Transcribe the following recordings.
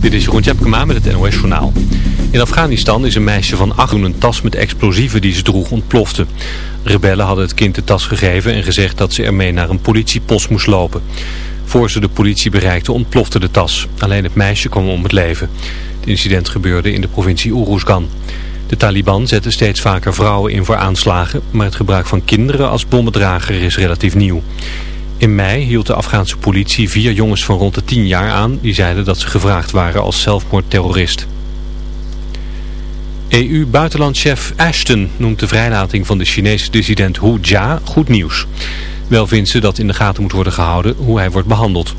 Dit is Jeroen Tjepkema met het NOS Journaal. In Afghanistan is een meisje van acht toen een tas met explosieven die ze droeg ontplofte. Rebellen hadden het kind de tas gegeven en gezegd dat ze ermee naar een politiepost moest lopen. Voor ze de politie bereikte ontplofte de tas. Alleen het meisje kwam om het leven. Het incident gebeurde in de provincie Uruzgan. De Taliban zetten steeds vaker vrouwen in voor aanslagen, maar het gebruik van kinderen als bommendrager is relatief nieuw. In mei hield de Afghaanse politie vier jongens van rond de 10 jaar aan... die zeiden dat ze gevraagd waren als zelfmoordterrorist. EU-buitenlandchef Ashton noemt de vrijlating van de Chinese dissident Hu Jia goed nieuws. Wel vindt ze dat in de gaten moet worden gehouden hoe hij wordt behandeld.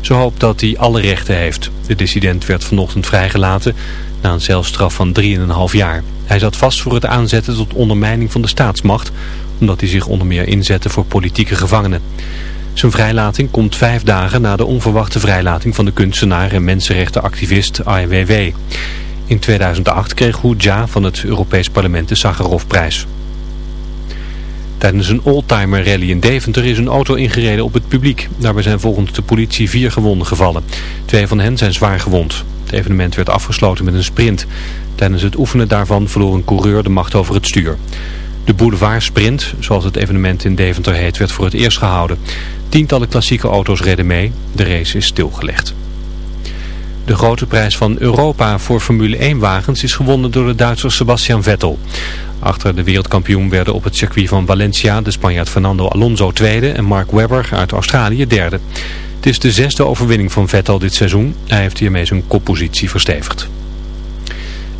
Ze hoopt dat hij alle rechten heeft. De dissident werd vanochtend vrijgelaten na een celstraf van 3,5 jaar. Hij zat vast voor het aanzetten tot ondermijning van de staatsmacht... omdat hij zich onder meer inzette voor politieke gevangenen. Zijn vrijlating komt vijf dagen na de onverwachte vrijlating van de kunstenaar en mensenrechtenactivist Ai Weiwei. In 2008 kreeg Hu van het Europees Parlement de Sakharovprijs. Tijdens een oldtimer rally in Deventer is een auto ingereden op het publiek. Daarbij zijn volgens de politie vier gewonden gevallen. Twee van hen zijn zwaar gewond. Het evenement werd afgesloten met een sprint. Tijdens het oefenen daarvan verloor een coureur de macht over het stuur. De Boulevard Sprint, zoals het evenement in Deventer heet, werd voor het eerst gehouden. Tientallen klassieke auto's reden mee. De race is stilgelegd. De grote prijs van Europa voor Formule 1 wagens is gewonnen door de Duitser Sebastian Vettel. Achter de wereldkampioen werden op het circuit van Valencia de Spanjaard Fernando Alonso tweede en Mark Webber uit Australië derde. Het is de zesde overwinning van Vettel dit seizoen. Hij heeft hiermee zijn koppositie verstevigd.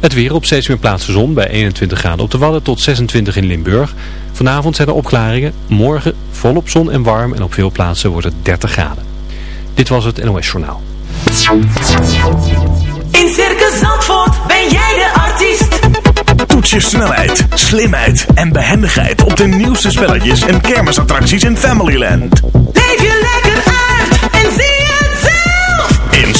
Het weer op steeds meer plaatsen zon bij 21 graden op de Wadden tot 26 in Limburg. Vanavond zijn er opklaringen. Morgen volop zon en warm en op veel plaatsen wordt het 30 graden. Dit was het NOS Journaal. In Circus Zandvoort ben jij de artiest. Toets je snelheid, slimheid en behendigheid op de nieuwste spelletjes en kermisattracties in Familyland.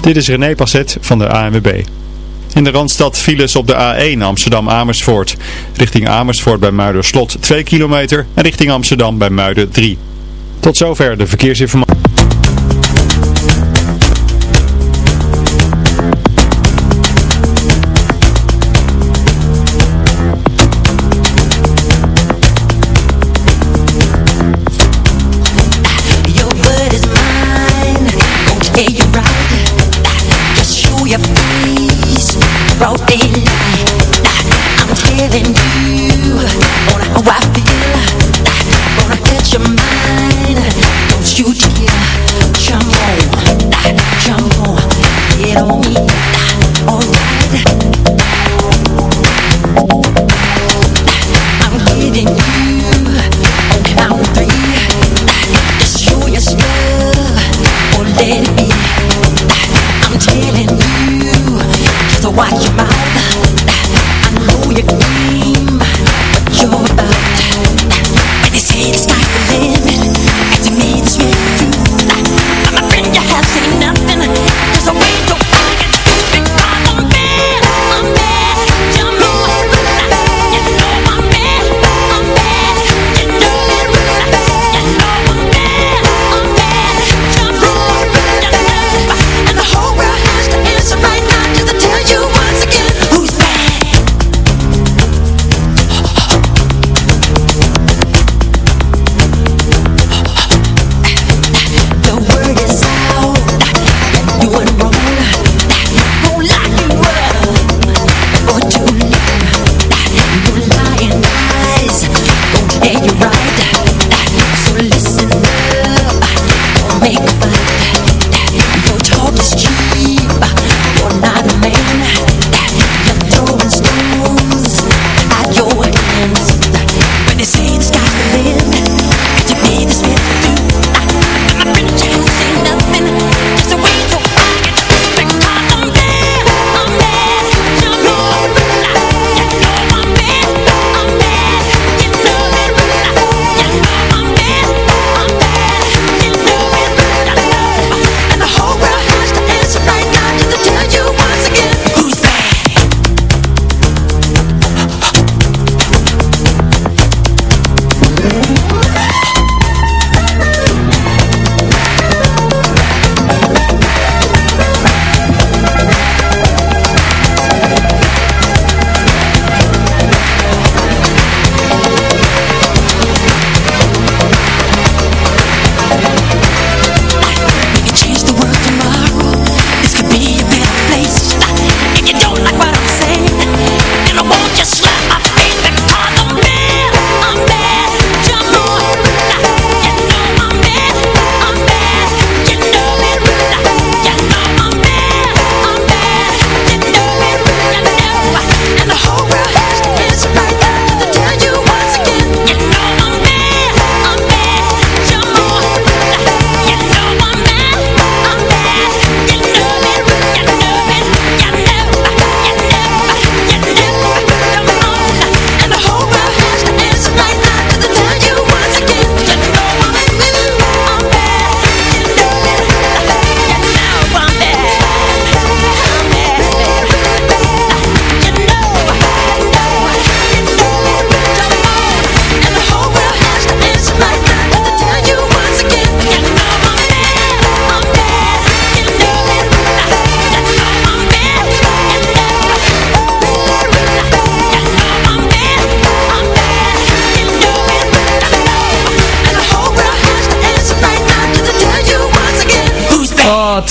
Dit is René Passet van de ANWB. In de Randstad files op de A1 Amsterdam-Amersfoort. Richting Amersfoort bij Muiderslot 2 kilometer en richting Amsterdam bij Muiden 3. Tot zover de verkeersinformatie.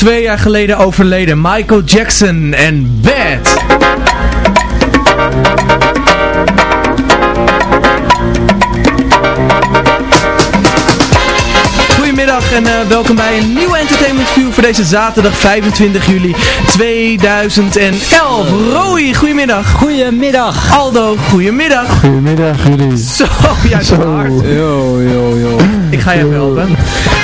Twee jaar geleden overleden. Michael Jackson en Bad. Goedemiddag en eh, welkom bij een nieuwe Entertainment View voor deze zaterdag 25 juli 2011. Roy, goedemiddag. Goedemiddag. Aldo, goedemiddag. Goedemiddag jullie. Zo, jij zo hard. Yo, yo, yo. Ik ga je even helpen.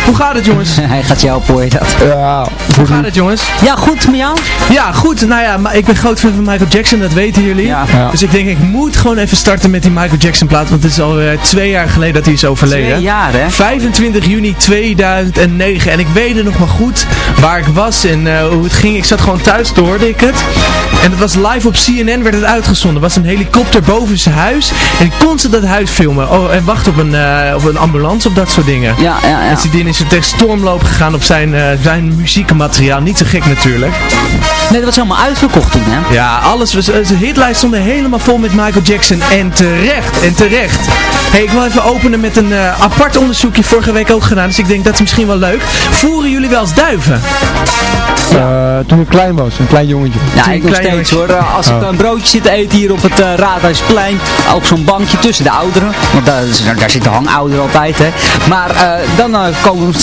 Hoe gaat het jongens? Hij gaat jou op, hoor je dat? Ja, Hoe gaat het jongens? Ja, goed met jou? Ja, goed. Nou ja, maar ik ben groot fan van Michael Jackson, dat weten jullie. Ja. Ja. Dus ik denk, ik moet gewoon even starten met die Michael Jackson plaat, want het is al eh, twee jaar geleden dat hij is overleden. Twee jaar, hè? 25 juni 2009 en ik weet het nog maar goed waar ik was en eh, hoe het ging. Ik zat gewoon thuis, toen hoorde ik het. En het was live op CNN, werd het uitgezonden. Er was een helikopter boven zijn huis en ik kon ze dat huis filmen. Oh, en wachten op een, eh, op een ambulance, op dat soort dingen. Ja, ja, ja. En is het echt stormloop gegaan op zijn, eh, zijn muziekmateriaal. Niet zo gek natuurlijk. Nee, dat was helemaal uitverkocht toen, hè? Ja, alles was, zijn hitlijst stond helemaal vol met Michael Jackson. En terecht, en terecht. Hey, ik wil even openen met een eh, apart onderzoekje vorige week ook gedaan. Dus ik denk dat is misschien wel leuk. Voeren jullie wel eens duiven? Eh, toen ik klein was, een klein jongetje. Ja, Toen ik nog steeds jongetje. hoor. Eh, Als ik een broodje zit te eten hier op het Raadhuisplein, op zo'n bankje tussen de ouderen, want daar, daar zitten hangouderen altijd, hè. Maar eh, dan komen,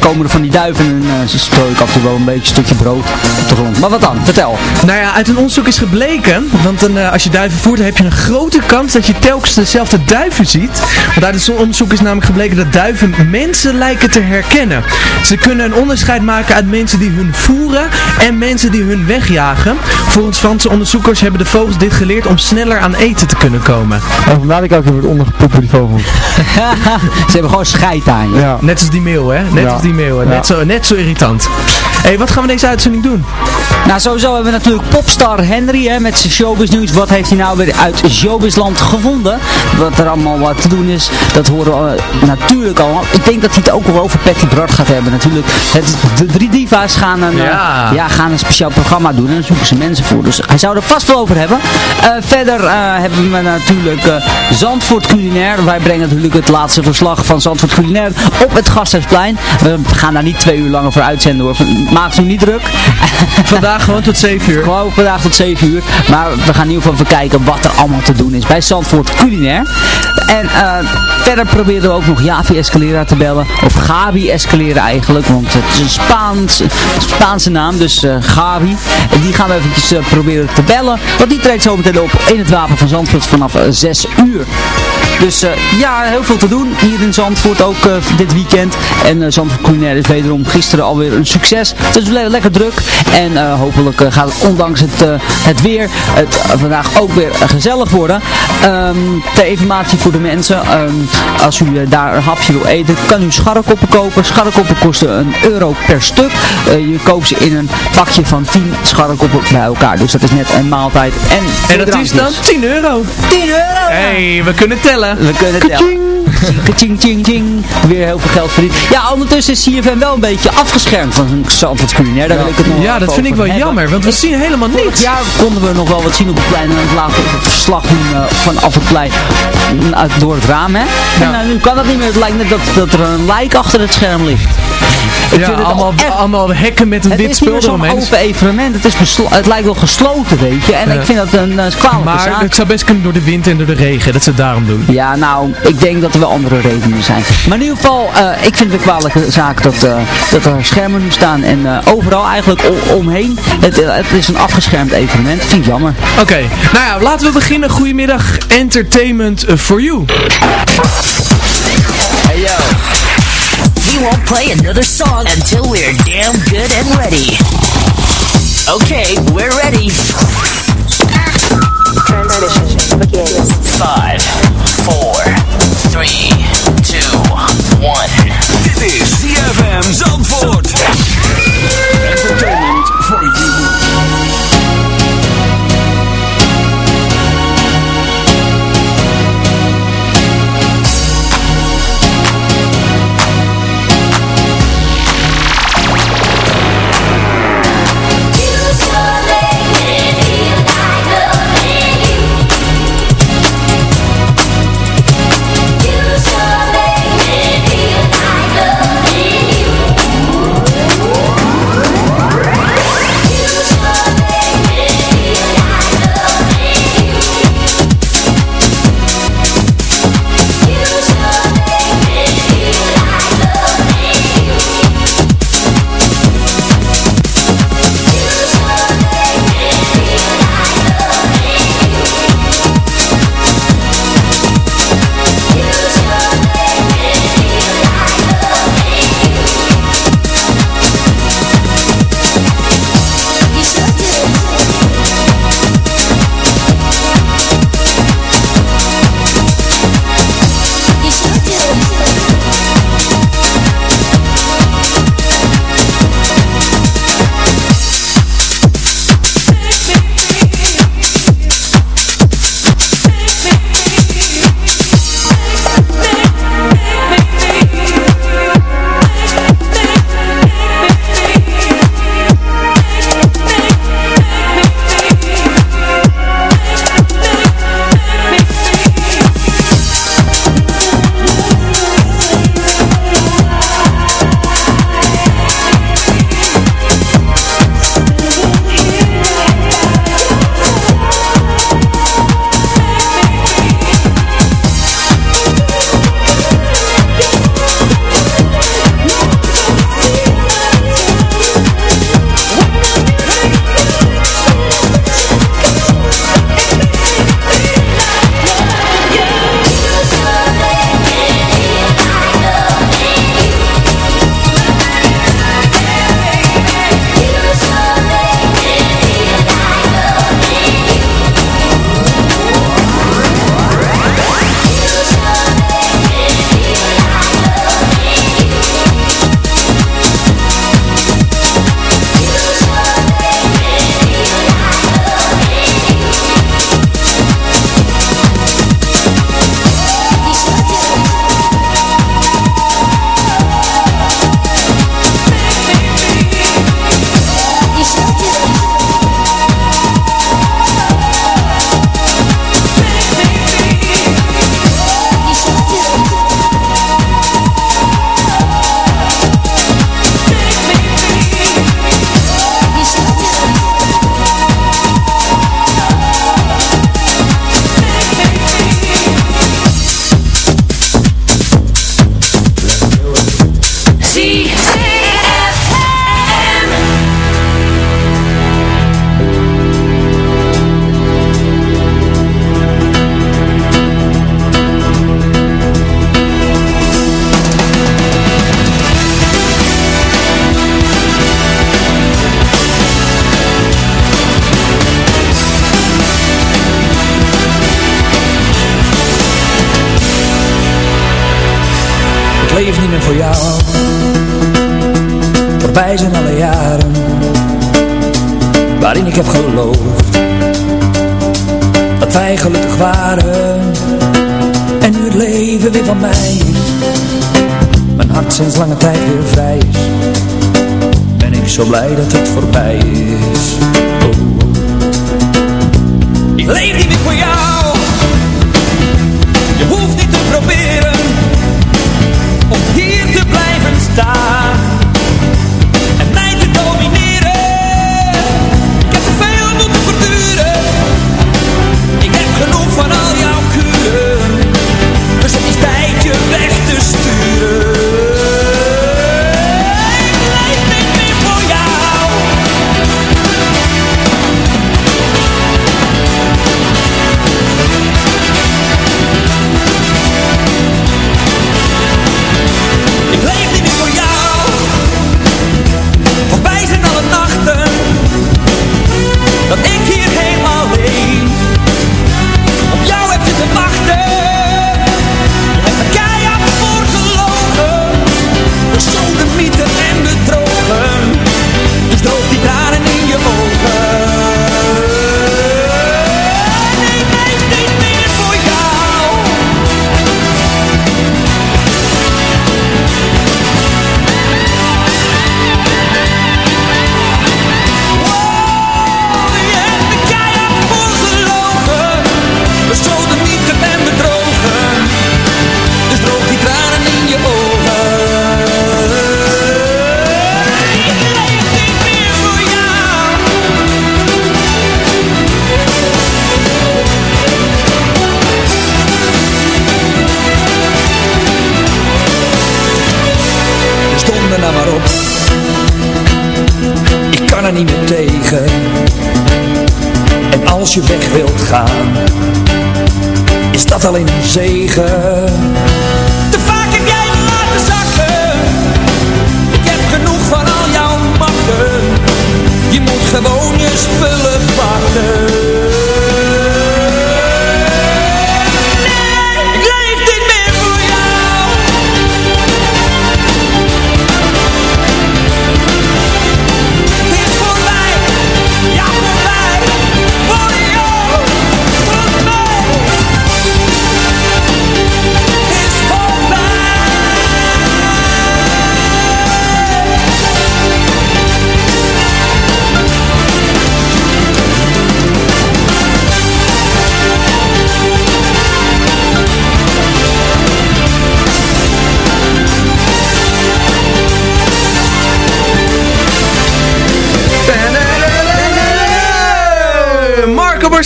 komen er van die duiven en eh, ze strooi ik af en toe wel een beetje een stukje brood op de grond. Maar wat dan? Vertel. Nou ja, uit een onderzoek is gebleken, want een, eh, als je duiven voert, heb je een grote kans dat je telkens dezelfde duiven ziet. Want uit het onderzoek is namelijk gebleken dat duiven mensen lijken te herkennen. Ze kunnen een onderscheid maken uit mensen die hun voeren en mensen die hun wegjagen. Volgens Franse onderzoekers hebben de vogels dit geleerd om sneller aan eten te kunnen komen. En vandaar dat ik ook weer wordt ondergepoept door die vogels. Ze hebben gewoon scheid aan je. Ja. Net als die mail, hè? Net Ja. als die mail? Ja. Net, zo, net zo irritant. Hé, hey, wat gaan we deze uitzending doen? Nou, sowieso hebben we natuurlijk popstar Henry hè, met zijn showbiz nieuws. Wat heeft hij nou weer uit showbizland gevonden? Wat er allemaal wat te doen is, dat horen we eh, natuurlijk al. Ik denk dat hij het ook wel over Patty Bart gaat hebben natuurlijk. Het, de drie diva's gaan een, eh, Ja. ja, gaan een speciaal programma doen en daar zoeken ze mensen voor. Dus hij zou er vast wel over hebben. Eh, verder hebben we natuurlijk Zandvoort Culinair. Wij brengen natuurlijk het laatste verslag van Zandvoort Culinair op het Gasthuisplein. We gaan daar niet twee uur langer voor uitzenden hoor. Maak u niet druk. Vandaag tot 7 uur. Gewoon vandaag tot 7 uur. Maar we gaan in ieder geval even kijken wat er allemaal te doen is bij Zandvoort Culinair. En eh, verder proberen we ook nog Javi Escalera te bellen. Of Gabi Escalera eigenlijk. Want het is een Spaans, Spaanse naam. Dus eh Gabi. En die gaan we eventjes eh, proberen te bellen. Want die treedt zo meteen op in het Wapen van Zandvoort vanaf eh, 6 uur. Dus ja, heel veel te doen hier in Zandvoort ook dit weekend. En Zandvoort Culinair is wederom gisteren alweer een succes. Het is le- lekker druk. En hopelijk eh, gaat het ondanks het, eh, het weer het, eh, vandaag ook weer gezellig worden. Ehm ter informatie voor de mensen. ehm, als u daar een hapje wil eten, kan u scharrekoppen kopen. Scharrekoppen kosten een euro per stuk. Je koopt ze in een pakje van 10 scharrekoppen bij elkaar. Dus dat is net een maaltijd. En, En dat is dan 10 euro. 10 euro! Hé, hey, we kunnen tellen. We kunnen tellen. Ching, ching, ching. Weer heel veel geld verdiend. Ja, ondertussen is CFM wel een beetje afgeschermd van Zandvoort Culinair. Daar wil ik het nog Ja, dat vind ik wel hebben. jammer, want we zien helemaal niets. jaar konden we nog wel wat zien op het plein en het laten het verslag doen uh, vanaf het plein uh, door het raam. Hè? En uh, nu kan dat niet meer. Het lijkt net dat, dat er een lijk achter het scherm ligt. Ik ja, vind het allemaal, echt, allemaal hekken met een wit spul eromheen. Het is een open evenement. Het, is het lijkt wel gesloten, weet je. En ja. ik vind dat een uh, kwalijke maar zaak. het zou best kunnen door de wind en door de regen, dat ze het daarom doen. Ja, nou, ik denk dat er wel andere redenen zijn. Maar in ieder geval, uh, ik vind het een kwalijke zaak dat, uh, dat er schermen nu staan. En uh, overal eigenlijk omheen. Het, het, is een afgeschermd evenement. Vind ik jammer. Oké, okay. nou ja, laten we beginnen. Goedemiddag, Entertainment for You. Hey yo. We won't play another song until we're damn good and ready. Okay, we're ready. Transmission begins. Five, four, three, two, one. Dit is CFM Zandvoort.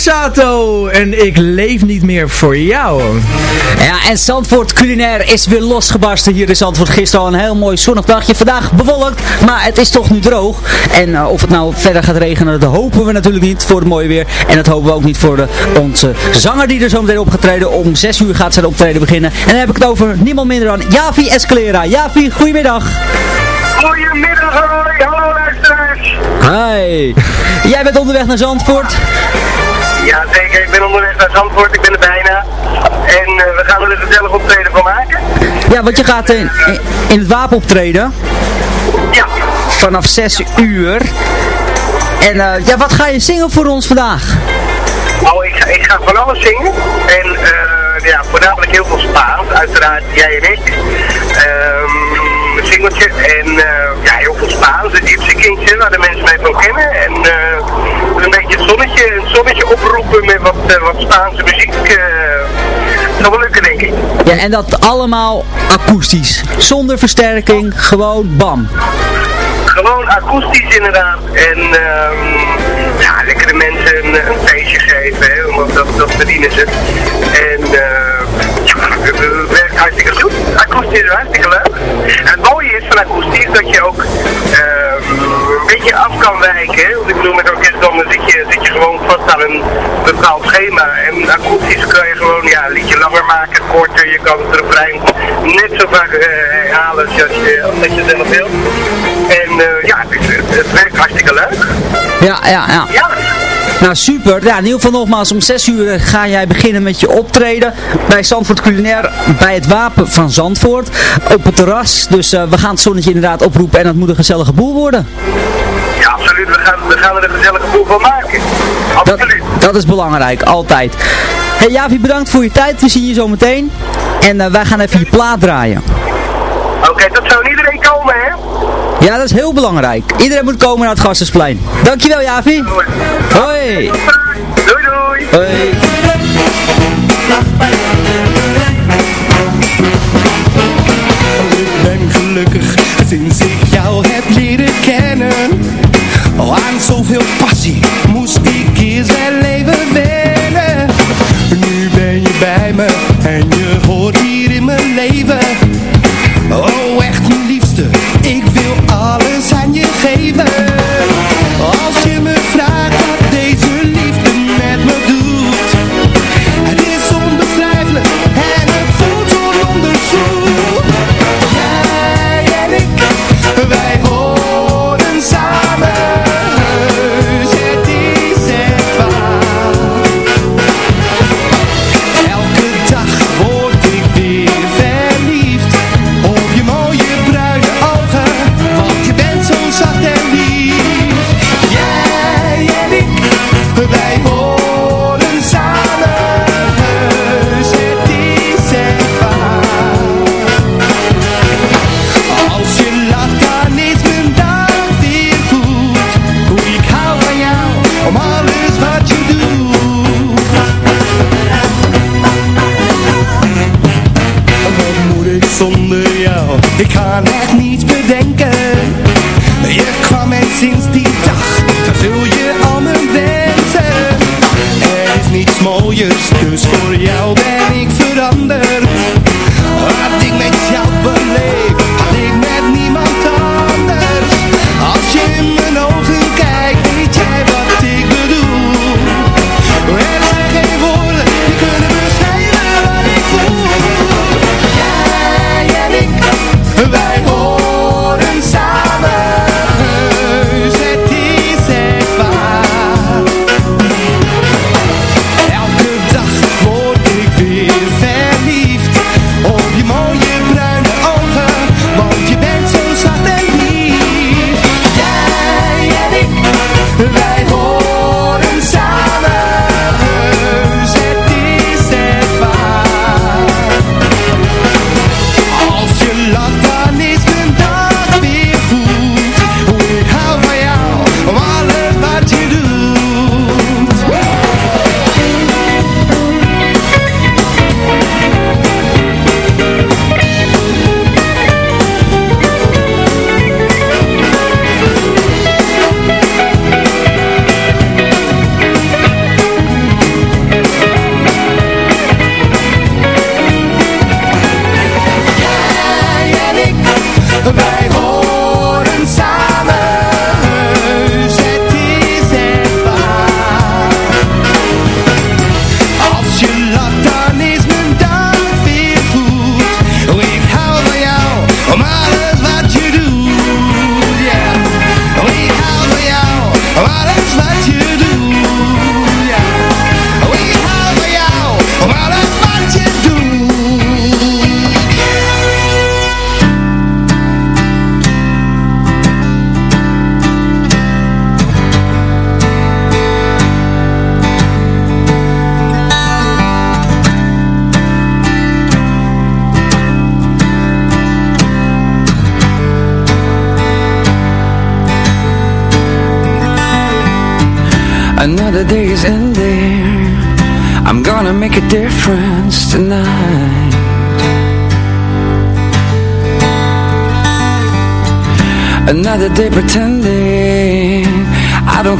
Borsato en ik leef niet meer voor jou. Ja, en Zandvoort culinair is weer losgebarsten hier in Zandvoort. Gisteren al een heel mooi zonnig dagje. Vandaag bewolkt, maar het is toch nu droog. En eh, of het nou verder gaat regenen, dat hopen we natuurlijk niet voor het mooie weer. En dat hopen we ook niet voor de, onze zanger die er zo meteen opgetreden. Om 6 uur gaat zijn optreden beginnen. En dan heb ik het over niemand minder dan Javi Escalera. Javi, goedemiddag. Goedemiddag, hoi. Hallo luisteraars. Hi. Jij bent onderweg naar Zandvoort. Ja, zeker. Ik ben onderweg naar Zandvoort. Ik ben er bijna. En eh, we gaan er een gezellig optreden van maken. Ja, want je gaat in, in, het wapen optreden. Ja. Vanaf 6 uur. En eh, ja, wat ga je zingen voor ons vandaag? Oh, ik ga, ik ga van alles zingen. En eh, ja, voornamelijk heel veel Spaans. Uiteraard jij en ik. Ehm, een singeltje. En ja, heel veel Spaans. Gypsy kindje waar de mensen mee van kennen. En eh, beetje het zonnetje, zonnetje oproepen met wat, eh, wat Spaanse muziek. eh zou wel lukken, denk ik. Ja, en dat allemaal akoestisch. Zonder versterking, gewoon bam. Gewoon akoestisch inderdaad. En ehm ja, lekker de mensen een, een feestje geven, hè, want dat, dat verdienen ze. En werkt hartstikke goed. Akoestisch is hartstikke leuk. En het mooie is van akoestisch dat je ook ehm, een beetje af kan wijken. Want ik bedoel, met orkest dan zit je, zit je gewoon vast aan een bepaald schema. En akoestisch kan je gewoon ja, een liedje langer maken, korter. Je kan het refrein net zo vaak eh, herhalen als je, als je zelf wilt. En eh, ja, het, het, het werkt hartstikke leuk. Ja, ja, ja. Ja. Nou, super. Ja, in ieder geval nogmaals, om 6 uur eh, ga jij beginnen met je optreden bij Zandvoort Culinair, bij het Wapen van Zandvoort, op het terras. Dus eh, we gaan het zonnetje inderdaad oproepen en dat moet een gezellige boel worden. Ja, absoluut. We gaan, we gaan er een gezellige boel van maken. Absoluut. Dat, is belangrijk, altijd. Hey Javi, bedankt voor je tijd. We zien je zo meteen. En eh, wij gaan even je plaat draaien. Oké, dat zou iedereen komen, hè? Ja, dat is heel belangrijk. Iedereen moet komen naar het Gassensplein. Dankjewel, Javi. Hoi. Doei, doei. Hoi. Ik ben gelukkig sinds ik jou heb leren kennen. Oh, aan zoveel pas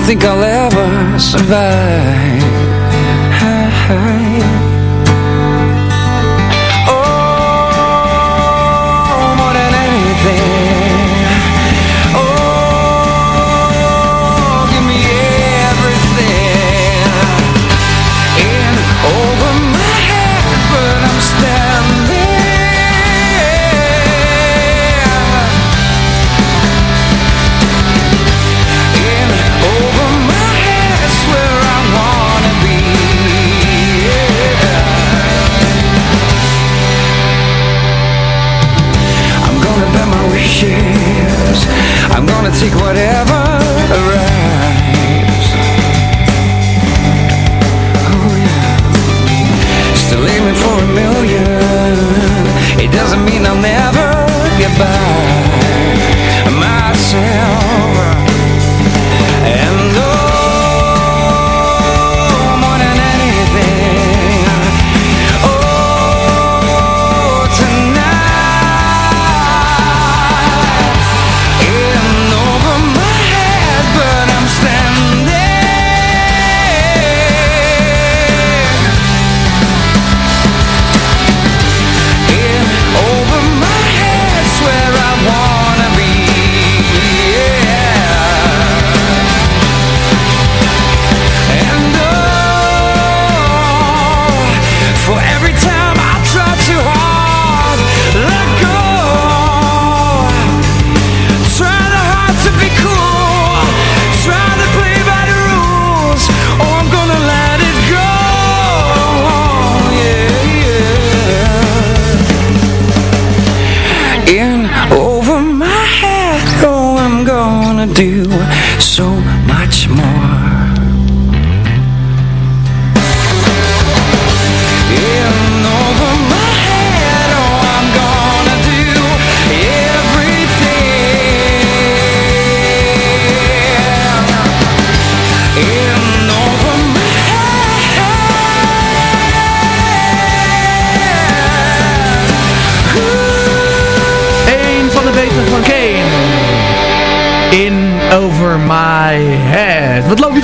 think I'll ever survive.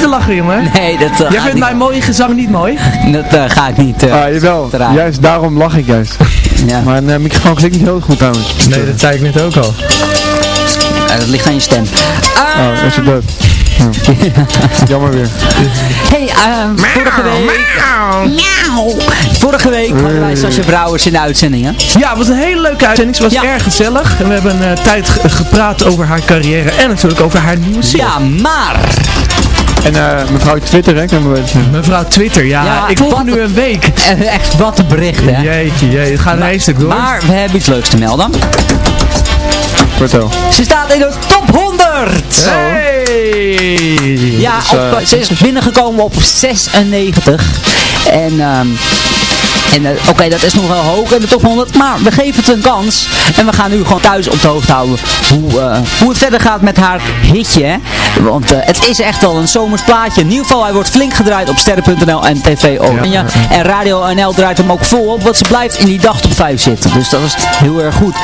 Te lachen, jongen? Nee, dat... eh, Jij vindt niet. mijn mooie gezang niet mooi? Dat eh, ga ik niet eh Ah, jawel. draaien. Juist daarom lach ik juist. Ja. Mijn uh, microfoon klinkt niet heel goed trouwens. Nee, dat zei ik net ook al. Eh, dat ligt aan je stem. Oh, is het dood? Ja. Jammer weer. Hey, ehm, vorige week... Miauw. Vorige week hadden wij Sascha Brouwers in de uitzendingen. Ja, het was een hele leuke uitzending. Ze was erg gezellig. En we hebben een tijd ge- gepraat over haar carrière. En natuurlijk over haar nieuwe single. Ja, maar... En eh, mevrouw Twitter, hè. Mevrouw Twitter, ja. Ja, ik volg nu een week. Echt, wat een bericht, hè? Jeetje, jee. Het gaat een stuk door. Maar we hebben iets leuks te melden. Vertel. Ze staat in de top 100! Hey! Ja, Dus, eh, op, ze is binnengekomen op 96. En, ehm en eh, oké, dat is nog wel hoog in de top 100. Maar we geven het een kans. En we gaan nu gewoon thuis op de hoogte houden hoe, eh, hoe het verder gaat met haar hitje. Hè? Want eh, het is echt wel een zomers plaatje. In ieder geval, hij wordt flink gedraaid op sterren.nl en TV Oranje. En Radio NL draait hem ook vol op. Want ze blijft in die dag top 5 zitten. Dus dat is heel erg goed.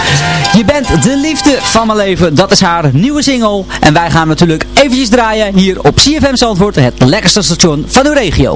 Je bent de liefde van mijn leven. Dat is haar nieuwe single. En wij gaan natuurlijk eventjes draaien hier op CFM Zandvoort. Het lekkerste station van uw regio.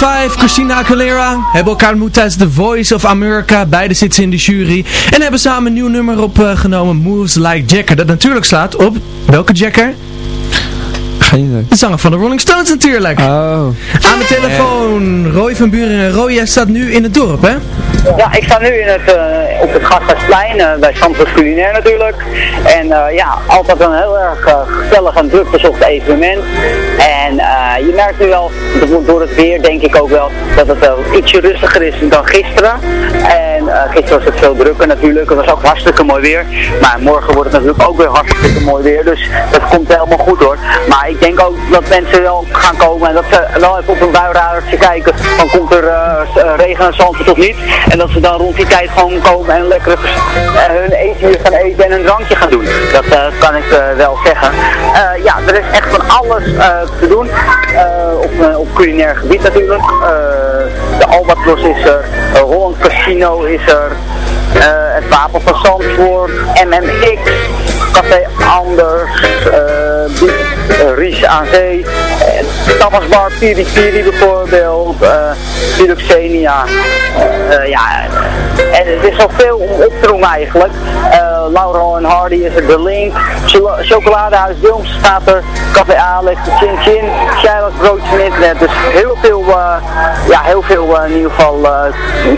5, Christina Aguilera hebben elkaar ontmoet tijdens The Voice of America. Beide zitten in de jury. En hebben samen een nieuw nummer opgenomen, Moves Like Jagger. Dat natuurlijk slaat op, welke Jagger? Geen idee. De zanger van de Rolling Stones natuurlijk. Oh. Aan de telefoon, Roy van Buren. Roy, jij staat nu in het dorp, hè? Ja, ik sta nu in het, eh, op het Gasthuisplein, eh, bij Zandvoort Culinair natuurlijk. En eh, ja, altijd een heel erg gezellig en druk bezocht evenement. En eh, je merkt nu wel, door- het weer denk ik ook wel, dat het wel ietsje rustiger is dan gisteren. En eh, gisteren was het veel drukker natuurlijk, het was ook hartstikke mooi weer. Maar morgen wordt het natuurlijk ook weer hartstikke mooi weer, dus dat komt helemaal goed hoor. Maar ik denk ook dat mensen wel gaan komen en dat ze wel even op een buiradertje kijken, van komt er eh, eh, regen en zand of niet. En dat ze dan rond die tijd gewoon komen en lekker eh, hun eten gaan eten en een drankje gaan doen. Dat kan ik wel zeggen. Ja, er is echt van alles te doen. Op, op culinair gebied natuurlijk. De Albatros is er. Holland Casino is er. het Wapen van Zandvoort. MMX. Café Anders. Eh, eh, Ries aan eh, Tapasbar Piri Piri bijvoorbeeld. Philoxenia. Eh, ja, en het is al veel om op te eigenlijk. Eh, Laurel en Hardy is er, Chola- Chocoladehuis Wilms staat er, Café Alex, Chin Chin, Shiloh's Internet. Dus heel veel, eh, ja, heel veel in ieder geval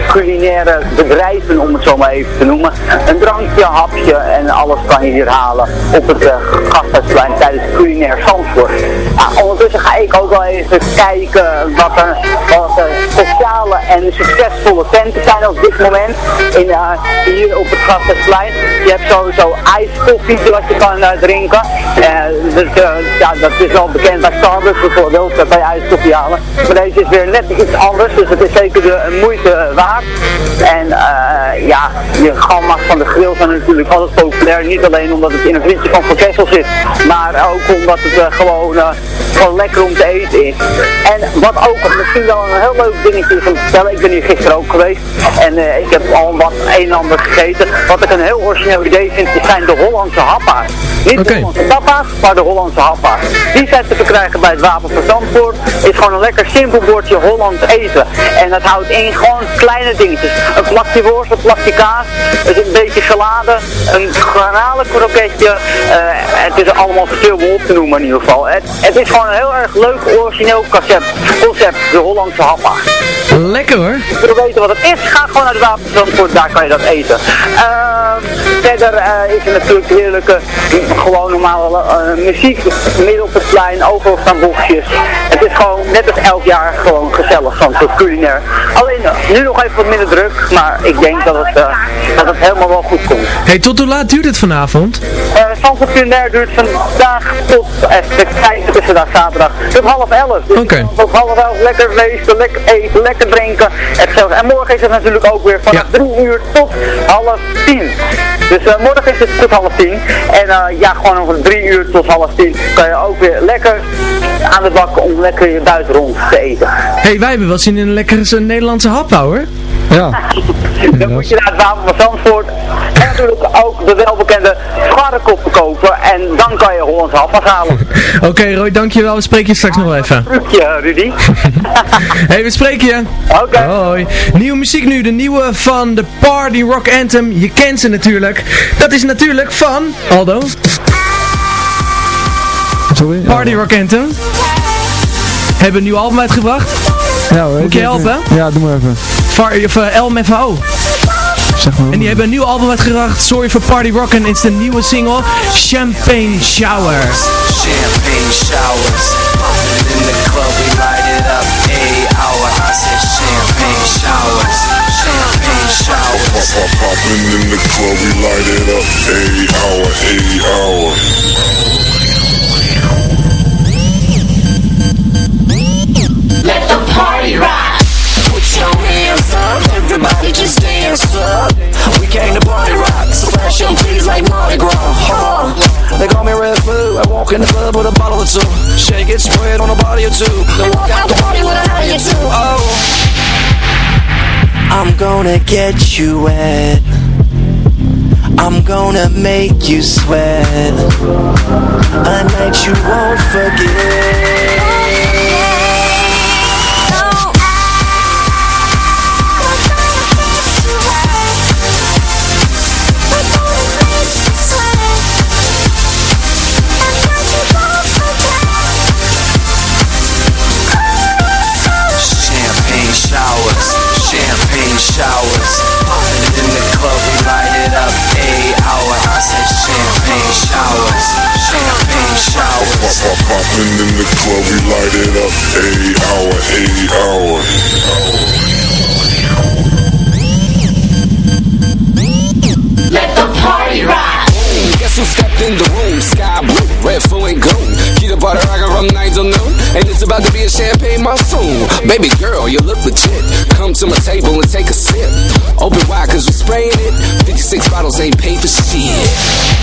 culinaire bedrijven om het zo maar even te noemen. Een drankje, hapje en alles kan je hier halen op het eh, gasthuisplein tijdens culinair Zandvoort. Nou, ondertussen ga ik ook wel even kijken wat er, wat er sociale en succesvolle tenten zijn op dit moment in, eh, hier op het Gasthuisplein. Je hebt sowieso ijskoffie wat je kan eh, drinken. Eh, dus, ja, dat is wel bekend bij Starbucks bijvoorbeeld, dat kan. Maar deze is weer net iets anders, dus het is zeker de moeite waard. En ja, je gamma's van de grill zijn natuurlijk altijd populair. Niet alleen omdat het in een vriendje van Van zit, maar ook omdat het gewoon, gewoon lekker om te eten is. En wat ook misschien wel een heel leuk dingetje vertellen. Ik ben hier gisteren ook geweest en eh, ik heb al wat een en ander gegeten. Wat ik een heel origineel idee vind, zijn de Hollandse happa's. Niet de Hollandse tapa's, maar de Hollandse happa's. Die zijn te verkrijgen bij het Wapen van Zandvoort. Is gewoon een lekker simpel bordje Hollands eten. En dat houdt in gewoon kleine dingetjes. Een plakje worst, een plakje kaas, een beetje salade, een garnalenkroketje. eh het is allemaal te veel op te noemen in ieder geval. Het, het is gewoon een heel erg leuk origineel concept, concept de Hollandse happa. Lekker hoor. Wil weten wat het is, ga gewoon naar de Wapenzandvoort, daar kan je dat eten. Ehm, verder eh, is er natuurlijk heerlijke, gewoon normale eh, muziek, midden op het plein, overal staan bochtjes. Het is gewoon net als elk jaar gewoon gezellig, Zandvoort culinair. Alleen eh, nu nog even wat minder druk, maar ik denk dat het, eh, dat het helemaal wel goed komt. Hey, tot hoe laat duurt het vanavond? Zandvoort culinair duurt vandaag tot, even kijken, het is vandaag zaterdag, tot half elf. Dus Oké. tot half elf lekker feesten, lekker eten, lekker drinken. En, gezellig. en morgen is het natuurlijk ook weer vanaf drie uur tot half tien. Dus eh, morgen is het tot half tien. En eh, ja, gewoon van drie uur tot half tien kan je ook weer lekker aan de bak om lekker je buiten rond te eten. hey, wij hebben wel zin in een lekkere Nederlandse hap hoor. Ja. Dan moet je naar het Wapen van Zandvoort en natuurlijk ook de welbekende scharrekoppen kopen. En dan kan je Hollandse afwas halen. Oké Roy, dankjewel. We spreken je straks nog even. Trucje, Rudy. hey, we spreken je. Oké. Hoi. Nieuwe muziek nu, de nieuwe van de Party Rock Anthem. Je kent ze natuurlijk. Dat is natuurlijk van Aldo. Sorry? Party Rock Anthem. Hebben een nieuw album uitgebracht. Ja, hoor. Moet je helpen? Ja, doe maar even. Of, uh, LMFAO. Zeg maar. En die hebben een nieuw album uitgebracht. Sorry for Party Rock. En het is de nieuwe single Champagne Shower. Champagne showers. Popping in the club, we light it up. A hour. I said champagne showers. Champagne showers. Popping in the club, we light it up. A hour, a hour. Let the party rock. Everybody just dance up. We came to party rock, so flash your titties like Mardi Gras. Huh. They call me Red Foo. I walk in the club with a bottle or two. Shake it, spread on a body or two. Then walk out the party with a hottie or two. Oh. I'm gonna get you wet. I'm gonna make you sweat. A night you won't forget. Showers. Popping in the club, we light it up. A hour, a hour. Let the party rock. Guess who stepped in the room? Sky blue, red, full and gold. Keep the party rocking from night till noon. And it's about to be a champagne monsoon. Baby girl, you look legit. Come to my table and take a sip. Open wide, cause we spraying it. 56 bottles ain't paid for shit.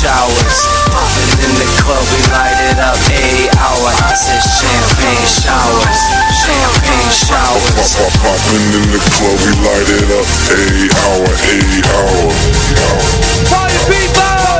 Showers. Popping in the club, we light it up. A hour, I said champagne showers, champagne showers. Popping in the club, we light it up. A hour, a hour. Party people!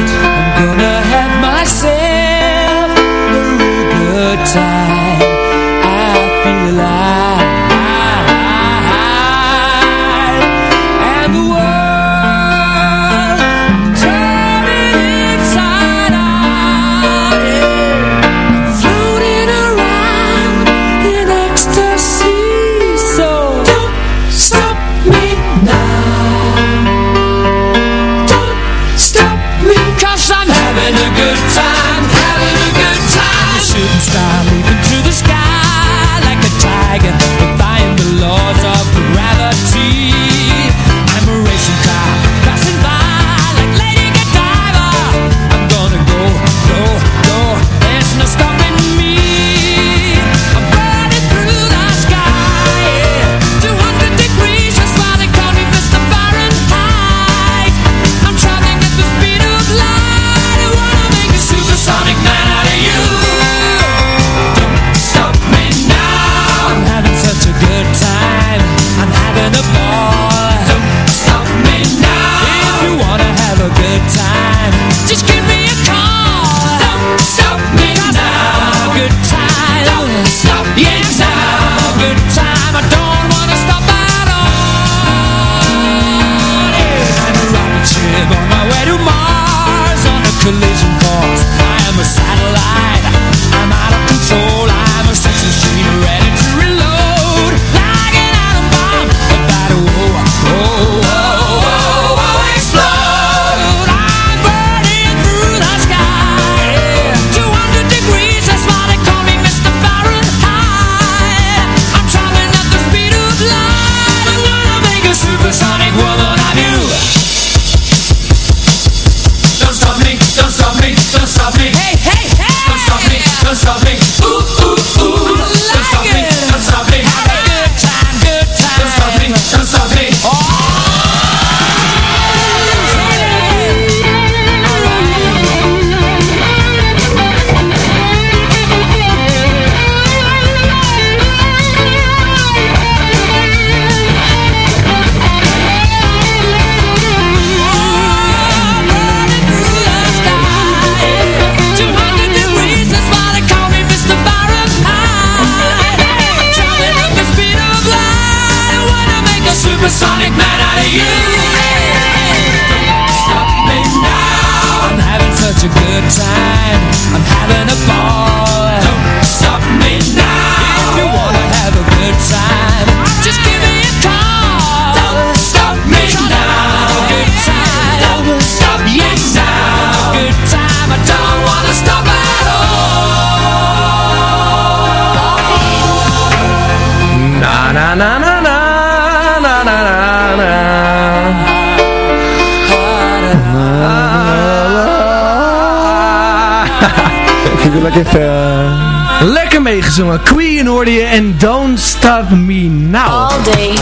natuurlijk even... Uh... Lekker meegezongen. Queen hoorde je en Don't Stop Me Now. All day,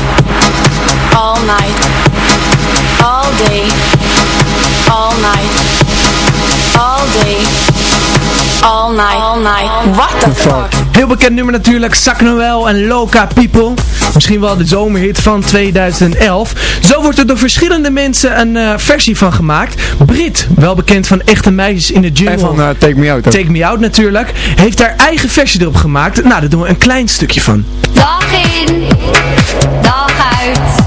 all night, all day, all night, all day, all night, all night. What the fuck? Heel bekend nummer natuurlijk, Zak Noël en Loka People. Misschien wel de zomerhit van 2011. Zo wordt er door verschillende mensen een eh, versie van gemaakt. Brit, wel bekend van Echte Meisjes in de Jungle. En van eh, Take Me Out. Take Me Out natuurlijk. Heeft haar eigen versie erop gemaakt. Nou, daar doen we een klein stukje van. Dag in, dag uit.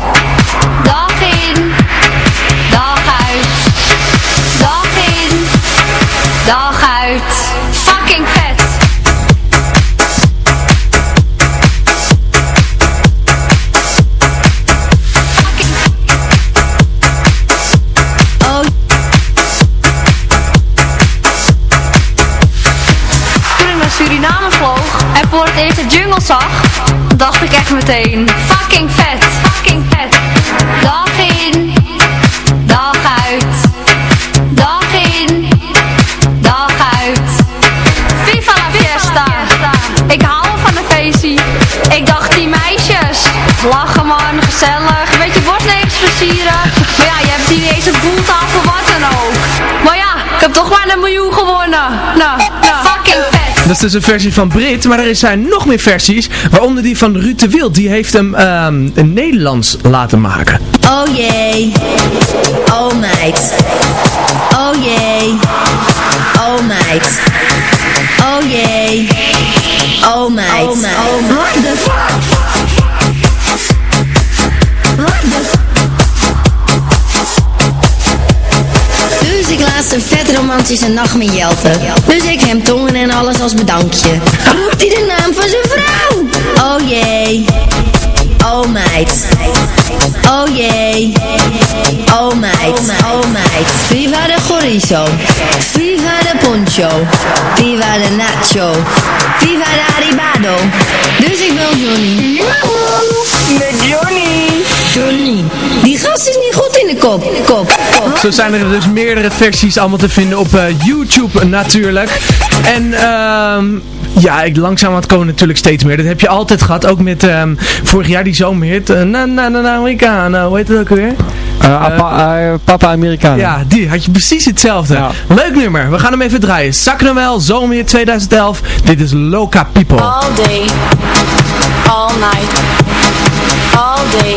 meteen fucking vet. Dat is dus een versie van Brit, maar er zijn nog meer versies, waaronder die van Ruud de Wild. Die heeft hem ehm in Nederlands laten maken. Oh jee, oh meid, oh jee, oh meid, oh jee, oh meid, oh meid, what the fuck? Laatst een vet romantische nacht met Jelte. Dus ik hem tongen en alles als bedankje. Roept hij de naam van zijn vrouw? Oh jee. Oh meid. Oh jee. Oh meid. Oh meid. Viva de chorizo. Viva de poncho. Viva de nacho. Viva de arribado. Dus ik wil Johnny. Met Johnny. Johnny. Gast is niet goed in de kop. In de kop. Zo zijn er dus meerdere versies allemaal te vinden op eh, YouTube natuurlijk. En ehm ja, ik, langzaam het komen natuurlijk steeds meer. Dat heb je altijd gehad, ook met ehm, vorig jaar die zomerhit. eh, na na na na Americano, hoe heet het ook weer? Eh, apa- Papa Americano. Ja, die had je precies hetzelfde. Leuk nummer, we gaan hem even draaien. Zak Noël, zomerhit 2011. Dit is Loca People. All day, all night, all day,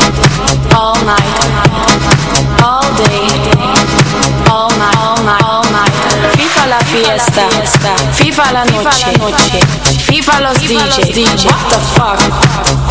fiesta, viva la noche, viva los DJs, what the fuck?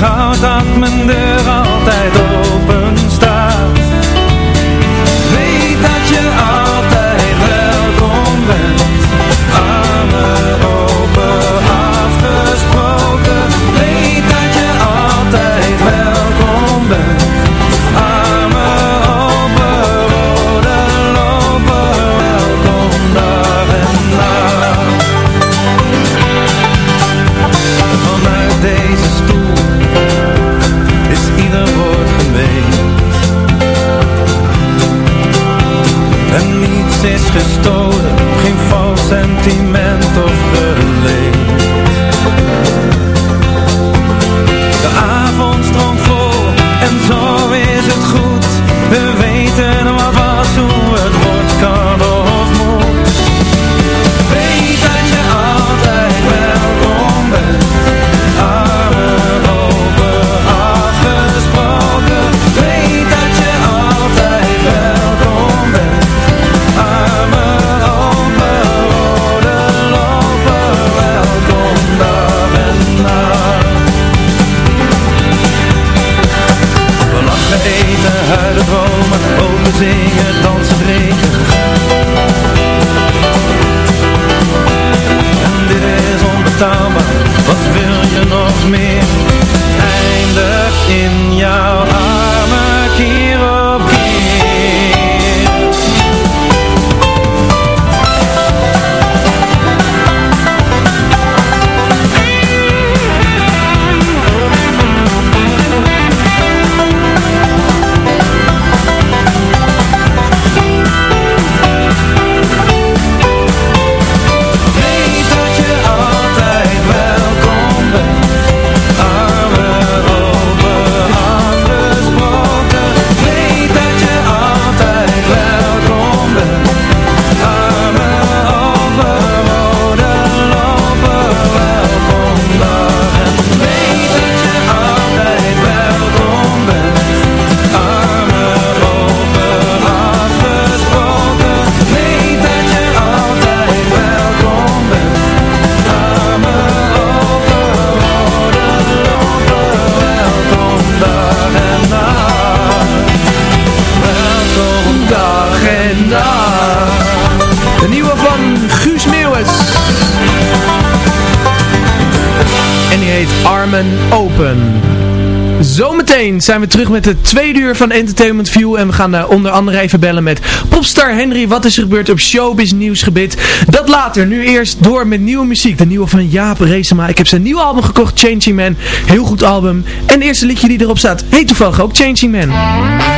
houdt aan mijn deur. zijn we terug met de tweede uur van Entertainment View. En we gaan eh, onder andere even bellen met popstar Henry. Wat is er gebeurd op showbiz nieuwsgebied? Dat later. Nu eerst door met nieuwe muziek. De nieuwe van Jaap Reesema. Ik heb zijn nieuwe album gekocht, Changing Man. Heel goed album. En het eerste liedje die erop staat heet toevallig ook Changing Man.